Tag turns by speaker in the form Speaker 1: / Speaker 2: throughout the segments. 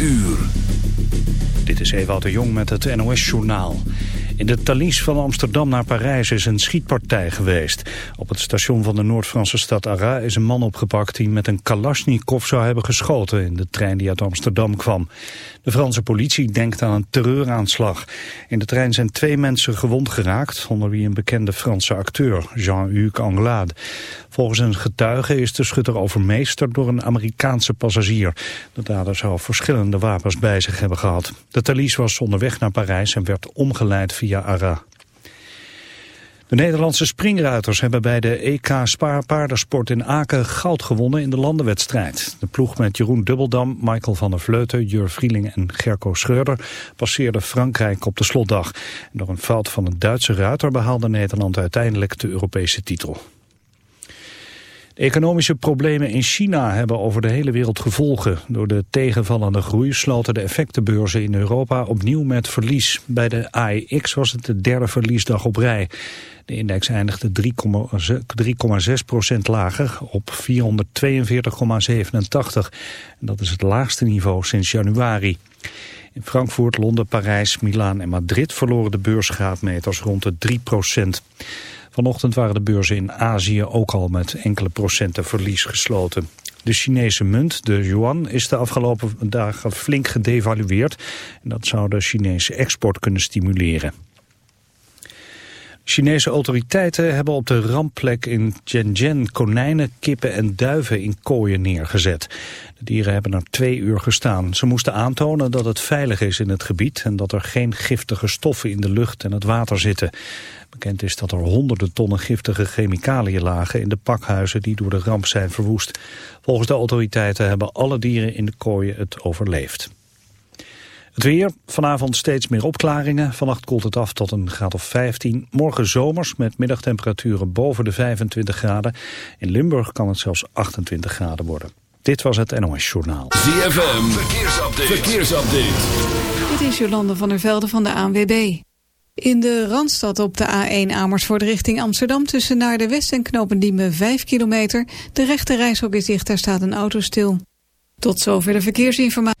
Speaker 1: uur.
Speaker 2: Dit is Ewout de Jong met het NOS-journaal. In de Thalys van Amsterdam naar Parijs is een schietpartij geweest. Op het station van de Noord-Franse stad Arras is een man opgepakt... die met een kalasjnikov zou hebben geschoten in de trein die uit Amsterdam kwam. De Franse politie denkt aan een terreuraanslag. In de trein zijn twee mensen gewond geraakt... onder wie een bekende Franse acteur, Jean-Hugues Anglade. Volgens een getuige is de schutter overmeesterd door een Amerikaanse passagier. De dader zou verschillende wapens bij zich hebben gehad. De Thalys was onderweg naar Parijs en werd omgeleid via Arras. De Nederlandse springruiters hebben bij de EK Paardensport in Aken goud gewonnen in de landenwedstrijd. De ploeg met Jeroen Dubbeldam, Michael van der Vleuten, Jur Vrieling en Gerco Schreuder passeerde Frankrijk op de slotdag. door een fout van een Duitse ruiter behaalde Nederland uiteindelijk de Europese titel. Economische problemen in China hebben over de hele wereld gevolgen. Door de tegenvallende groei sloten de effectenbeurzen in Europa opnieuw met verlies. Bij de AEX was het de derde verliesdag op rij. De index eindigde 3,6 procent lager op 442,87. Dat is het laagste niveau sinds januari. In Frankfurt, Londen, Parijs, Milaan en Madrid verloren de beursgraadmeters rond de 3 procent. Vanochtend waren de beurzen in Azië ook al met enkele procenten verlies gesloten. De Chinese munt, de yuan, is de afgelopen dagen flink gedevalueerd. En dat zou de Chinese export kunnen stimuleren. Chinese autoriteiten hebben op de rampplek in Shenzhen konijnen, kippen en duiven in kooien neergezet. De dieren hebben er twee uur gestaan. Ze moesten aantonen dat het veilig is in het gebied en dat er geen giftige stoffen in de lucht en het water zitten. Bekend is dat er honderden tonnen giftige chemicaliën lagen in de pakhuizen die door de ramp zijn verwoest. Volgens de autoriteiten hebben alle dieren in de kooien het overleefd. Het weer, vanavond steeds meer opklaringen. Vannacht koelt het af tot een graad of 15. Morgen zomers met middagtemperaturen boven de 25 graden. In Limburg kan het zelfs 28 graden worden. Dit was het NOS Journaal.
Speaker 1: ZFM, verkeersupdate. verkeersupdate.
Speaker 3: Dit is Jolande van der Velde van de ANWB. In de Randstad op de A1 Amersfoort richting Amsterdam... tussen naar de West en Knopendiemen 5 kilometer. De rechte reishok is dicht, daar staat een auto stil. Tot zover de verkeersinformatie.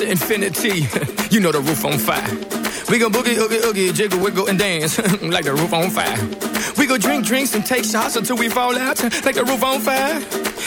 Speaker 4: Infinity. you know the roof on fire. We gon' boogie, oogie, oogie, jiggle, wiggle, and dance like the roof on fire. We go drink drinks and take shots until we fall out like the roof on fire.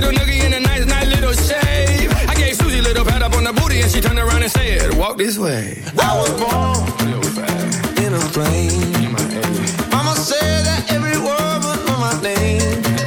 Speaker 5: little noogie in a nice, nice little shave. I gave Susie a little pat up on the booty and she turned around and said,
Speaker 6: Walk this way.
Speaker 4: I was born in a plane. Mama said that every word was my name.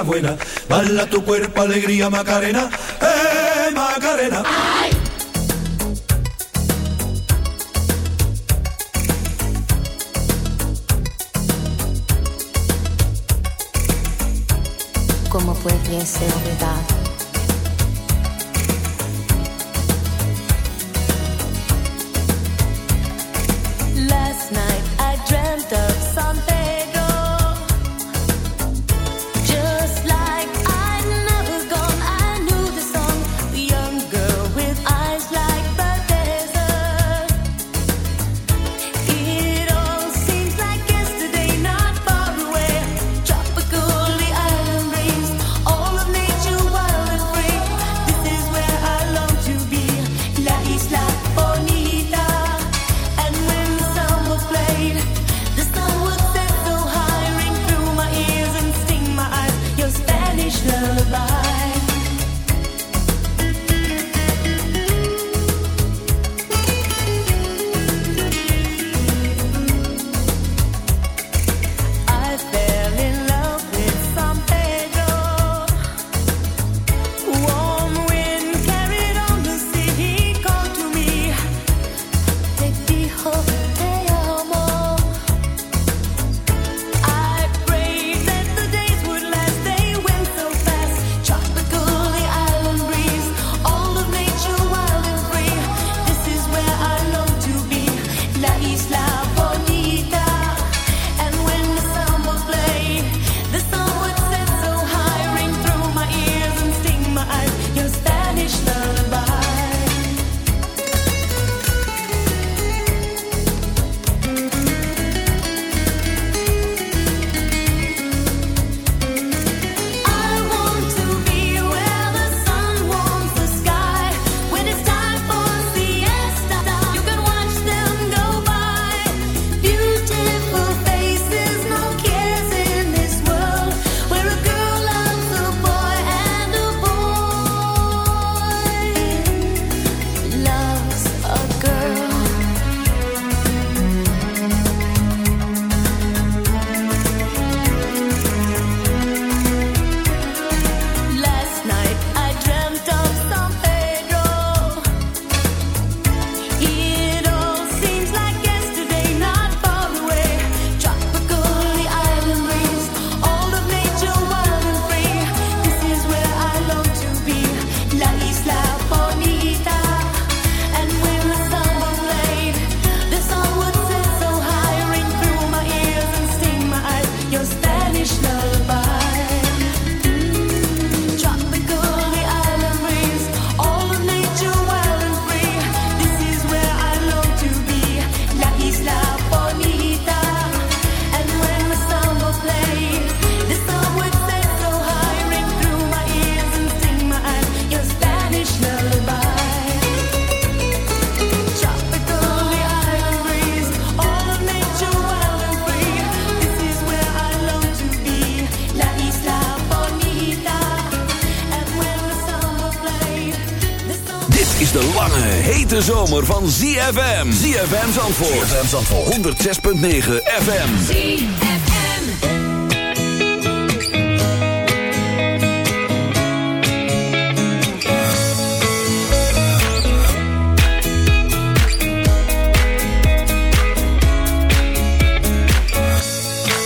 Speaker 7: cosas. Bala tu cuerpo, alegría, Macarena. ¡Eh, Macarena! ¡Ay!
Speaker 8: ¿Cómo
Speaker 1: puede ser olvidado? ZFM. Zandvoort. ZFM Zandvoort. 106.9 FM.
Speaker 9: ZFM.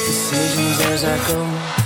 Speaker 5: decisions as I go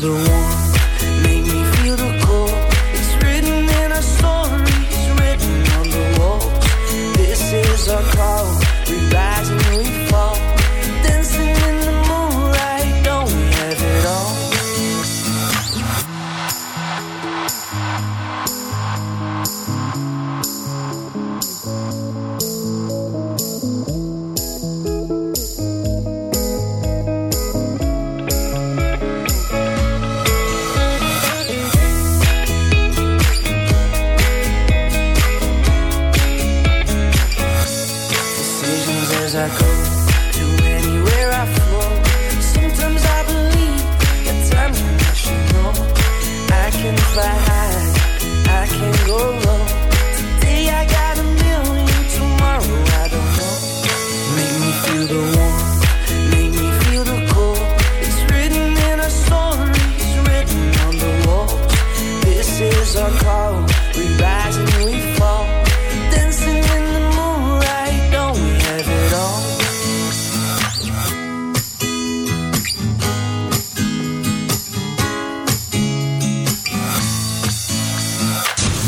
Speaker 5: The warmth, hide. I can't go wrong.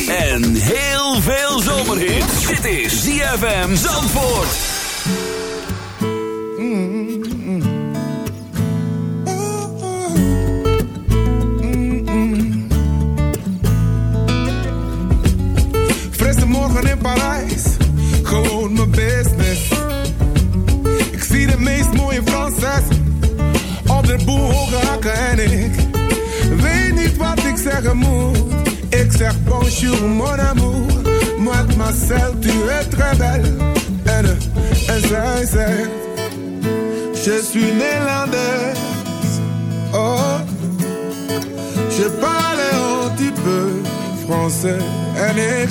Speaker 1: En heel veel zomerhit. Dit is ZFM Zandvoort.
Speaker 10: Frisse morgen in Parijs, gewoon mijn business. Ik zie de meest mooie Franses op de boel hoge hakken en ik weet niet wat ik zeggen moet. Ik zeg bonjour mon amour, mademoiselle tu es très belle. En, eh, en zij zegt, je suis néerlandaise. Oh, je parle un petit peu français. En ik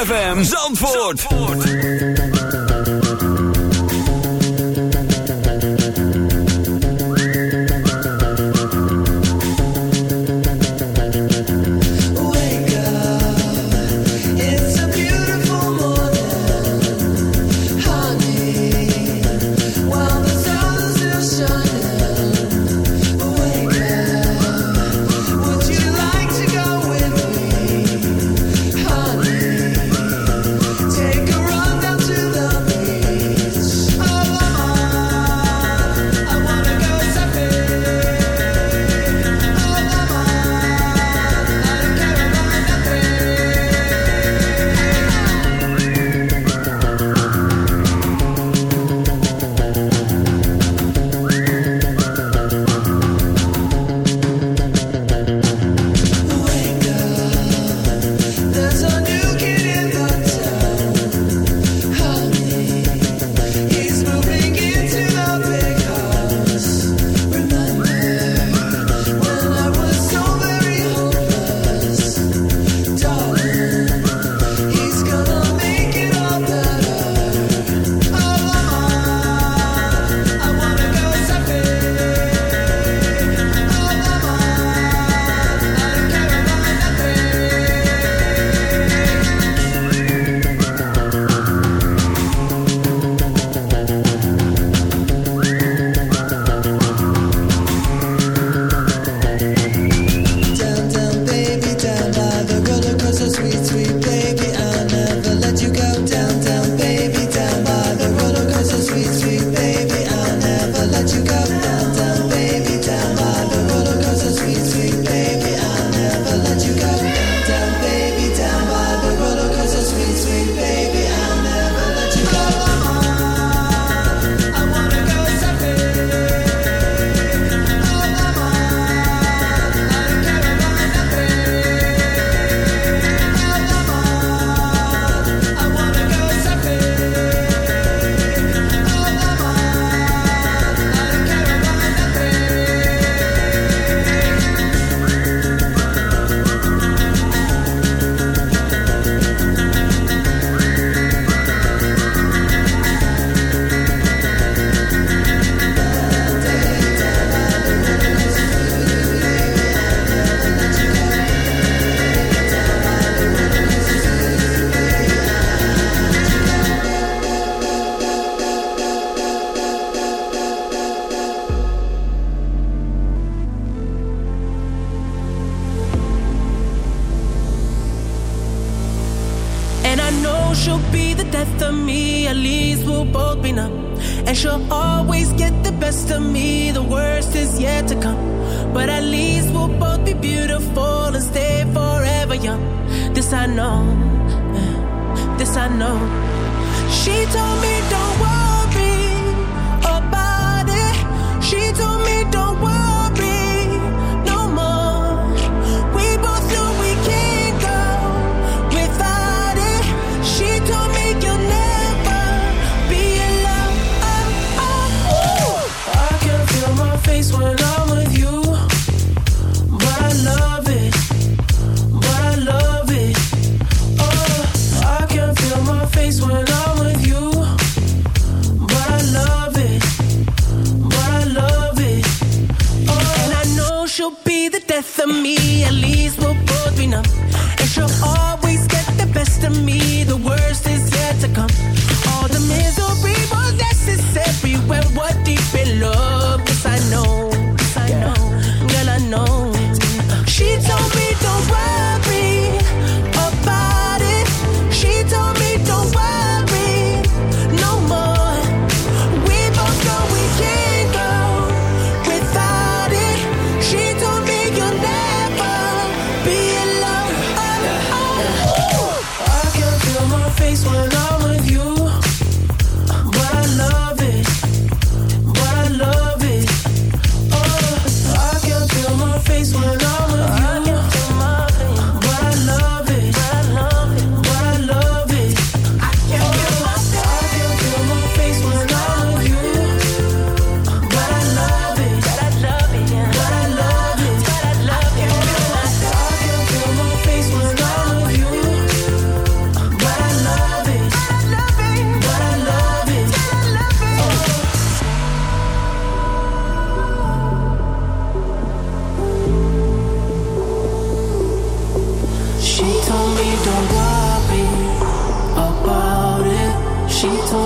Speaker 1: ZFM Zandvoort.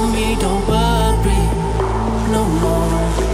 Speaker 5: me, don't
Speaker 11: worry no more.